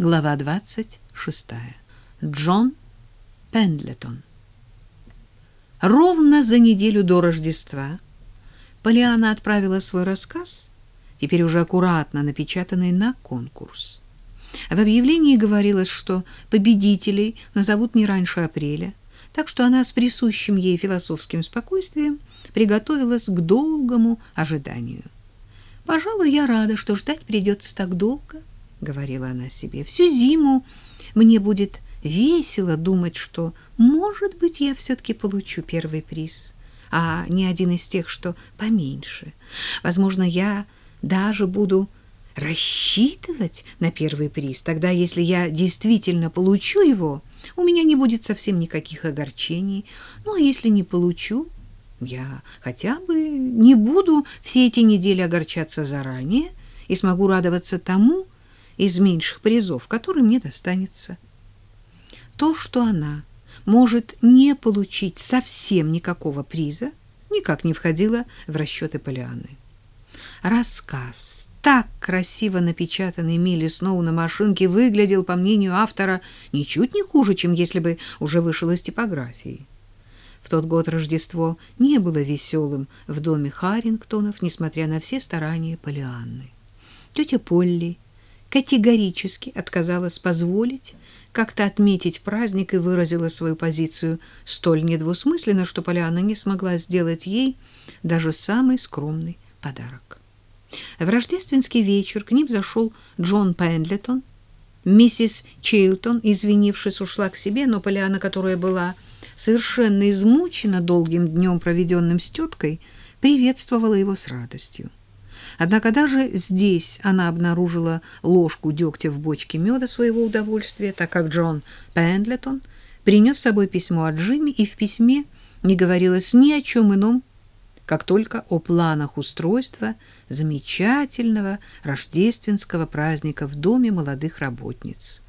Глава 26. Джон Пендлетон. Ровно за неделю до Рождества Полиана отправила свой рассказ, теперь уже аккуратно напечатанный на конкурс. В объявлении говорилось, что победителей назовут не раньше апреля, так что она с присущим ей философским спокойствием приготовилась к долгому ожиданию. «Пожалуй, я рада, что ждать придется так долго», — говорила она себе. «Всю зиму мне будет весело думать, что, может быть, я все-таки получу первый приз, а не один из тех, что поменьше. Возможно, я даже буду рассчитывать на первый приз. Тогда, если я действительно получу его, у меня не будет совсем никаких огорчений. Ну, а если не получу, я хотя бы не буду все эти недели огорчаться заранее и смогу радоваться тому из меньших призов, который мне достанется. То, что она может не получить совсем никакого приза, никак не входило в расчеты Полианы. Рассказ так красиво напечатанный Милли Сноу на машинке выглядел, по мнению автора, ничуть не хуже, чем если бы уже вышел из типографии. В тот год Рождество не было веселым в доме Харингтонов, несмотря на все старания Полианны. Тетя Полли категорически отказалась позволить как-то отметить праздник и выразила свою позицию столь недвусмысленно, что Полианна не смогла сделать ей даже самый скромный подарок. В рождественский вечер к ним зашел Джон Пендлетон. Миссис Чилтон, извинившись, ушла к себе, но Полиана, которая была совершенно измучена долгим днем, проведенным с теткой, приветствовала его с радостью. Однако даже здесь она обнаружила ложку дегтя в бочке меда своего удовольствия, так как Джон Пендлетон принес с собой письмо от Джимми, и в письме не говорилось ни о чем ином, как только о планах устройства замечательного рождественского праздника в доме молодых работниц.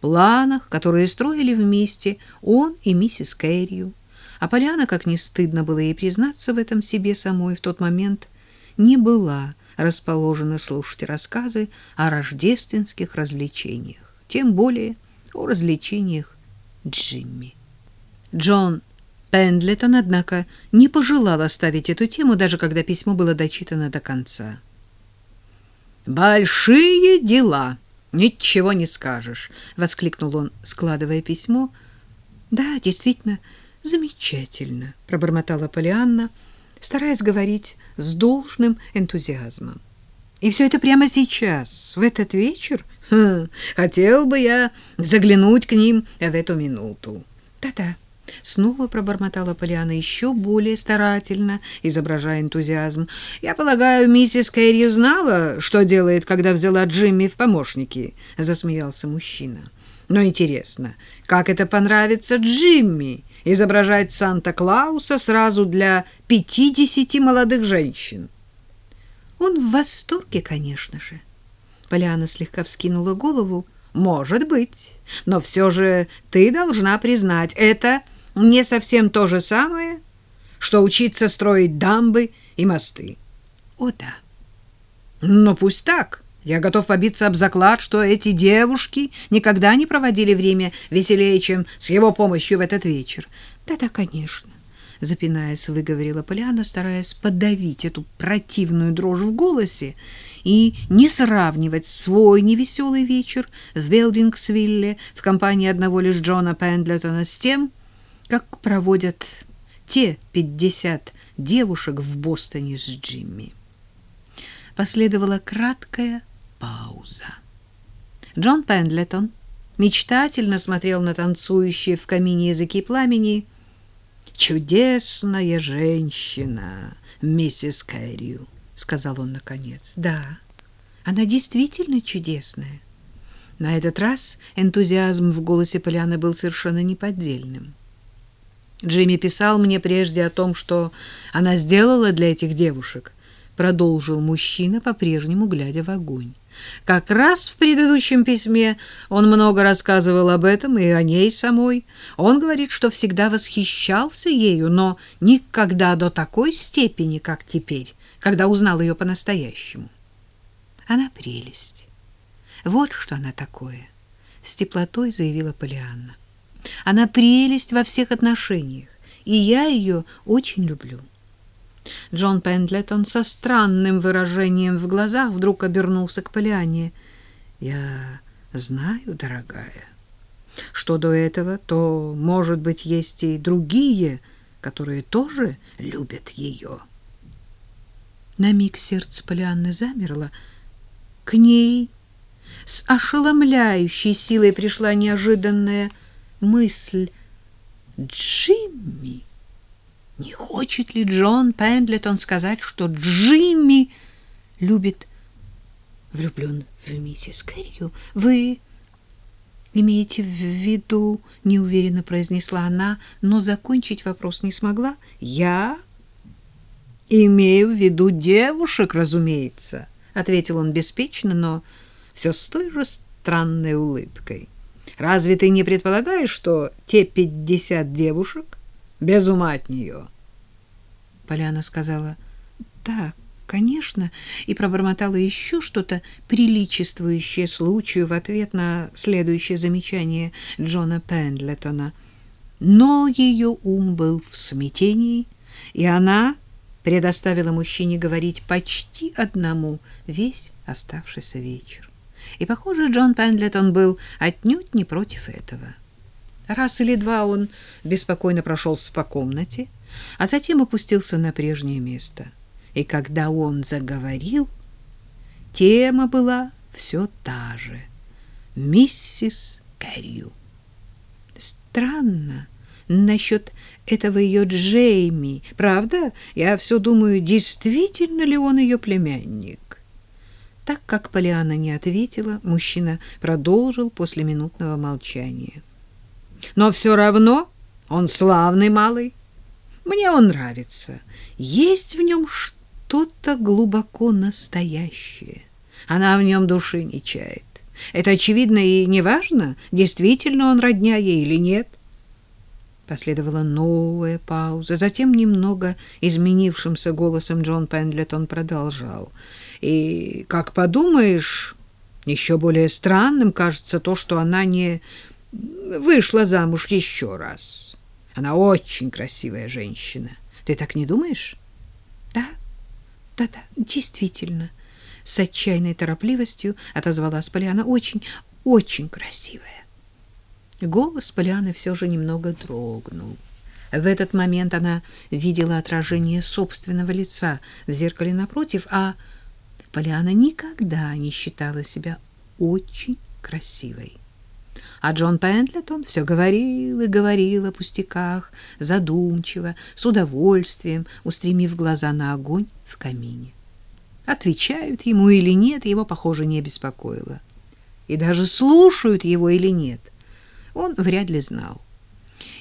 Планах, которые строили вместе он и миссис Кэррию. А Поляна, как не стыдно было ей признаться в этом себе самой, в тот момент не была расположена слушать рассказы о рождественских развлечениях, тем более о развлечениях Джимми. Джон Пендлетон, однако, не пожелал оставить эту тему, даже когда письмо было дочитано до конца. «Большие дела! Ничего не скажешь!» — воскликнул он, складывая письмо. «Да, действительно, замечательно!» — пробормотала Полианна, стараясь говорить с должным энтузиазмом. «И все это прямо сейчас, в этот вечер? Хм, хотел бы я заглянуть к ним в эту минуту». «Да-да». Снова пробормотала Полиана еще более старательно, изображая энтузиазм. «Я полагаю, миссис Кэрри знала, что делает, когда взяла Джимми в помощники?» — засмеялся мужчина. «Но интересно, как это понравится Джимми, изображать Санта-Клауса сразу для пятидесяти молодых женщин?» «Он в восторге, конечно же». Полиана слегка вскинула голову. «Может быть, но все же ты должна признать, это...» не совсем то же самое, что учиться строить дамбы и мосты. О да. Но пусть так. Я готов побиться об заклад, что эти девушки никогда не проводили время веселее, чем с его помощью в этот вечер. Да-да, конечно. Запинаясь, выговорила Поляна, стараясь подавить эту противную дрожь в голосе и не сравнивать свой невеселый вечер в Белдингсвилле в компании одного лишь Джона Пендлетона с тем, как проводят те пятьдесят девушек в Бостоне с Джимми. Последовала краткая пауза. Джон Пендлетон мечтательно смотрел на танцующие в камине языки пламени. «Чудесная женщина, миссис Кэррию», — сказал он наконец. «Да, она действительно чудесная». На этот раз энтузиазм в голосе Поляны был совершенно неподдельным. Джимми писал мне прежде о том, что она сделала для этих девушек, продолжил мужчина, по-прежнему глядя в огонь. Как раз в предыдущем письме он много рассказывал об этом и о ней самой. Он говорит, что всегда восхищался ею, но никогда до такой степени, как теперь, когда узнал ее по-настоящему. Она прелесть. Вот что она такое. с теплотой заявила Полианна. Она прелесть во всех отношениях, и я ее очень люблю. Джон Пендлетон со странным выражением в глазах вдруг обернулся к Полиане. «Я знаю, дорогая, что до этого, то, может быть, есть и другие, которые тоже любят ее». На миг сердце Полианны замерло. К ней с ошеломляющей силой пришла неожиданная мысль. «Джимми!» Не хочет ли Джон Пендлетон сказать, что Джимми любит влюблен в миссис Кэррию? Вы имеете в виду, неуверенно произнесла она, но закончить вопрос не смогла. Я имею в виду девушек, разумеется, ответил он беспечно, но все с той же странной улыбкой. Разве ты не предполагаешь, что те пятьдесят девушек без ума от нее. Поляна сказала «Да, конечно», и пробормотала еще что-то приличествующее случаю в ответ на следующее замечание Джона Пендлетона. Но ее ум был в смятении, и она предоставила мужчине говорить почти одному весь оставшийся вечер. И, похоже, Джон Пендлетон был отнюдь не против этого. Раз или два он беспокойно прошелся по комнате, а затем опустился на прежнее место. И когда он заговорил, тема была все та же — миссис Кэррию. Странно насчет этого ее Джейми. Правда? Я все думаю, действительно ли он ее племянник? Так как Полиана не ответила, мужчина продолжил после минутного молчания. Но все равно он славный малый. Мне он нравится. Есть в нем что-то глубоко настоящее. Она в нем души не чает. Это очевидно и неважно, действительно он родня ей или нет. Последовала новая пауза. Затем немного изменившимся голосом Джон Пендлетон продолжал. И, как подумаешь, еще более странным кажется то, что она не вышла замуж еще раз. Она очень красивая женщина. Ты так не думаешь? Да, да-да, действительно. С отчаянной торопливостью отозвалась Полиана. Очень, очень красивая. Голос Полианы все же немного дрогнул. В этот момент она видела отражение собственного лица в зеркале напротив, а Полиана никогда не считала себя очень красивой. А Джон Пендлетон все говорил и говорил о пустяках, задумчиво, с удовольствием, устремив глаза на огонь в камине. Отвечают ему или нет, его, похоже, не беспокоило. И даже слушают его или нет, он вряд ли знал.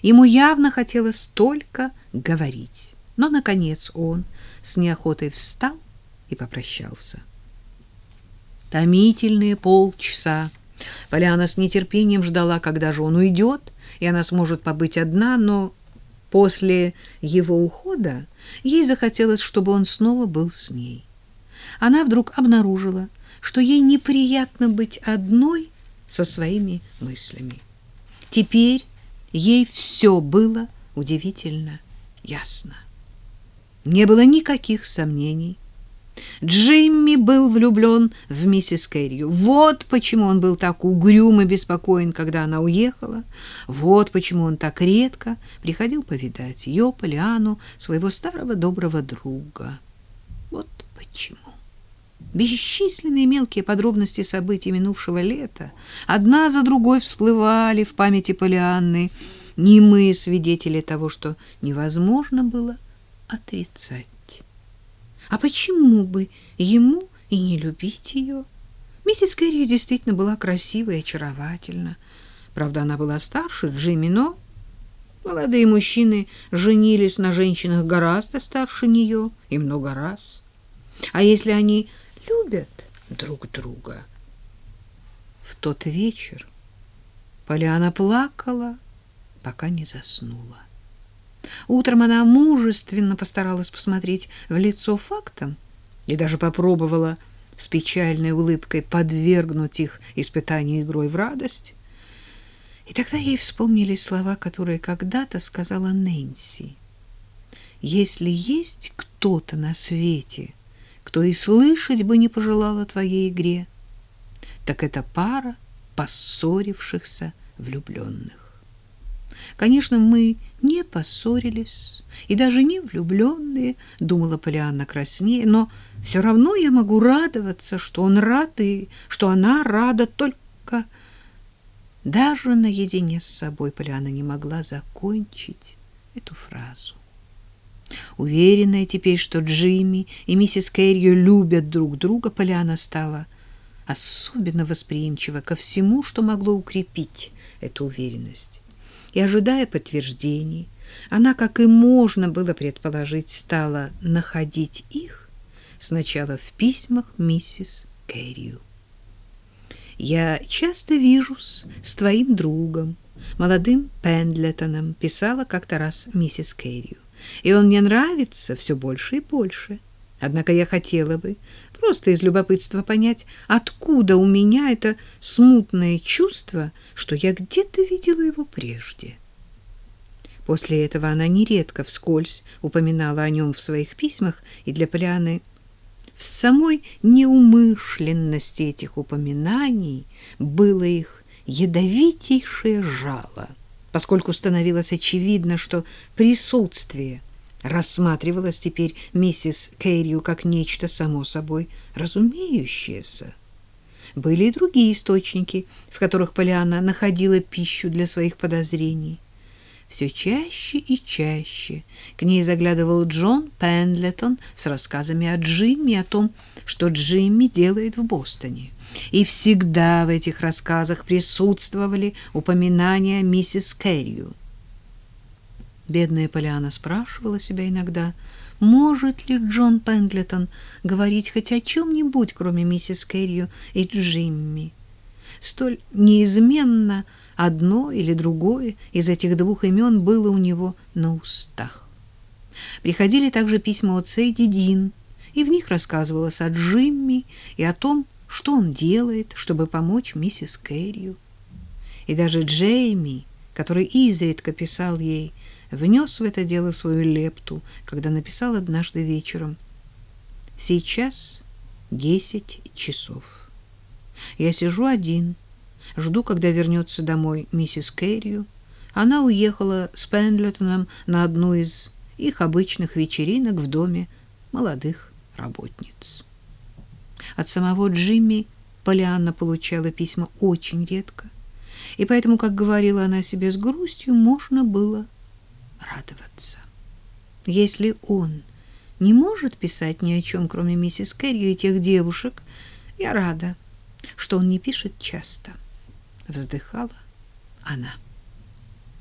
Ему явно хотелось только говорить. Но, наконец, он с неохотой встал и попрощался. Томительные полчаса Поляна с нетерпением ждала, когда же он уйдет, и она сможет побыть одна, но после его ухода ей захотелось, чтобы он снова был с ней. Она вдруг обнаружила, что ей неприятно быть одной со своими мыслями. Теперь ей все было удивительно ясно. Не было никаких сомнений, Джимми был влюблен в миссис Кэррию. Вот почему он был так угрюм и беспокоен, когда она уехала. Вот почему он так редко приходил повидать ее, Полиану, своего старого доброго друга. Вот почему. Бесчисленные мелкие подробности событий минувшего лета одна за другой всплывали в памяти Полианны, немые свидетели того, что невозможно было отрицать. А почему бы ему и не любить ее? Миссис Кэрри действительно была красива и очаровательна. Правда, она была старше Джимми, но молодые мужчины женились на женщинах гораздо старше нее и много раз. А если они любят друг друга? В тот вечер Поляна плакала, пока не заснула. Утром она мужественно постаралась посмотреть в лицо фактам и даже попробовала с печальной улыбкой подвергнуть их испытанию игрой в радость. И тогда ей вспомнились слова, которые когда-то сказала Нэнси. «Если есть кто-то на свете, кто и слышать бы не пожелал о твоей игре, так это пара поссорившихся влюбленных. Конечно, мы не поссорились и даже не влюбленные, думала Полианна краснее, но все равно я могу радоваться, что он рад и что она рада только даже наедине с собой Полианна не могла закончить эту фразу. Уверенная теперь, что Джимми и миссис Кэррио любят друг друга, Полианна стала особенно восприимчива ко всему, что могло укрепить эту уверенность. И, ожидая подтверждений, она, как и можно было предположить, стала находить их сначала в письмах миссис Кэррио. Я часто вижусь с твоим другом, молодым Пендлетоном, писала как-то раз миссис Кэррию. И он мне нравится все больше и больше. Однако я хотела бы просто из любопытства понять, откуда у меня это смутное чувство, что я где-то видела его прежде. После этого она нередко вскользь упоминала о нем в своих письмах, и для Полианы – в самой неумышленности этих упоминаний было их ядовитейшее жало, поскольку становилось очевидно, что присутствие рассматривалось теперь миссис Кэррию как нечто само собой разумеющееся. Были и другие источники, в которых Полиана находила пищу для своих подозрений все чаще и чаще к ней заглядывал Джон Пендлетон с рассказами о Джимми, о том, что Джимми делает в Бостоне. И всегда в этих рассказах присутствовали упоминания миссис Кэррию. Бедная Поляна спрашивала себя иногда, может ли Джон Пендлетон говорить хоть о чем-нибудь, кроме миссис Кэррию и Джимми столь неизменно одно или другое из этих двух имен было у него на устах. Приходили также письма от Сейди Дин, и в них рассказывалось о Джимми и о том, что он делает, чтобы помочь миссис Кэррию. И даже Джейми, который изредка писал ей, внес в это дело свою лепту, когда написал однажды вечером «Сейчас десять часов». Я сижу один, жду, когда вернется домой миссис Кэррию. Она уехала с Пендлетоном на одну из их обычных вечеринок в доме молодых работниц. От самого Джимми Полианна получала письма очень редко, и поэтому, как говорила она себе с грустью, можно было радоваться. Если он не может писать ни о чем, кроме миссис Кэрри и тех девушек, я рада, что он не пишет часто. Вздыхала она.